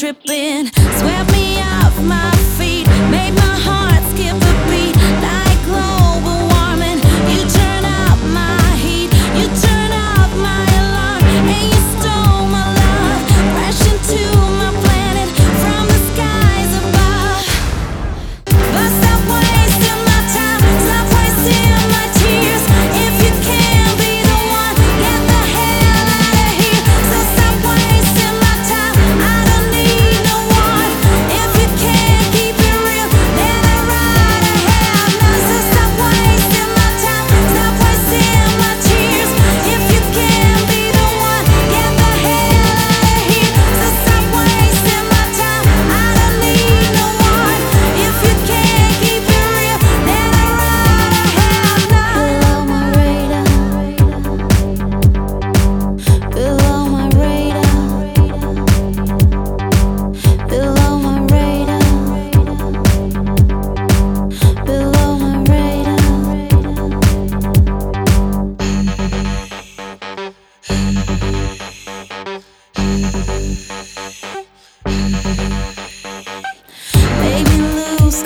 tripping, swept me off my feet, made me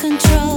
control.